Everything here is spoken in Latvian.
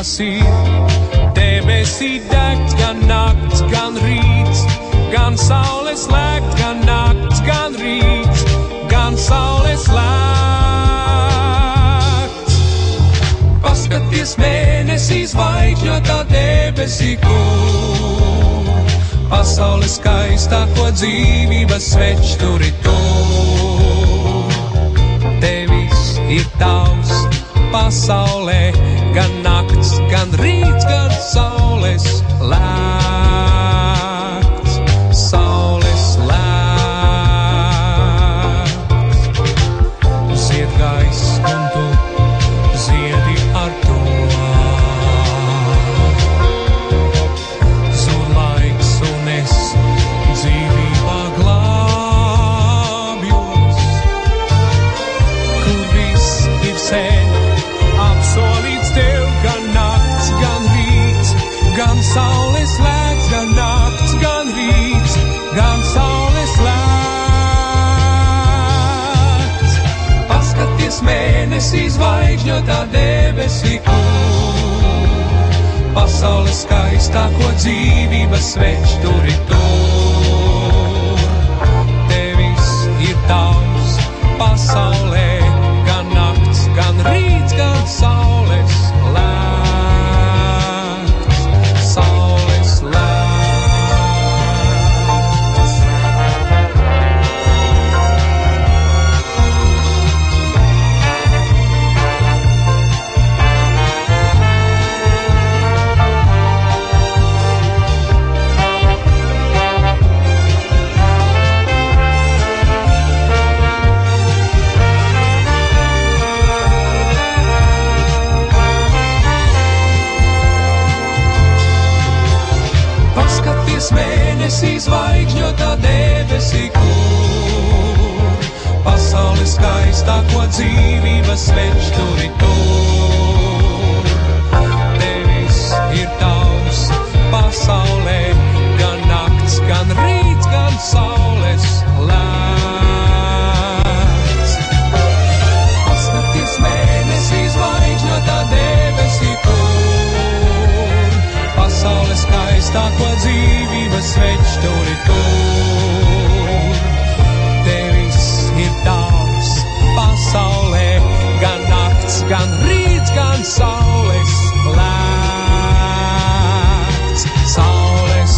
kas ir. Debesī degt gan nakts, gan rīts, gan saules lēkt, gan nakts, gan rīts, gan saules lēkt. Paskaties mēnesī zvaigžņotā debesī, kur pasaules skaistāko dzīvības sveču tur gan rīts, gan saules lēkts, mēnesī zvaigžņotā debesī, kur pasaules skaistāko dzīvības sveču tur ir tur. Mēnesī zvaigžņotā debesī, kur pasaules skaistāko dzīvības sveču tur ir tur. Tevis ir tavs pasaulē, gan nakts, gan rīts, gan saules lēks. Paskaties mēnesī zvaigžņotā debesī, kur pasaules skaistāko gan rīts, gan saules lēkts. Saules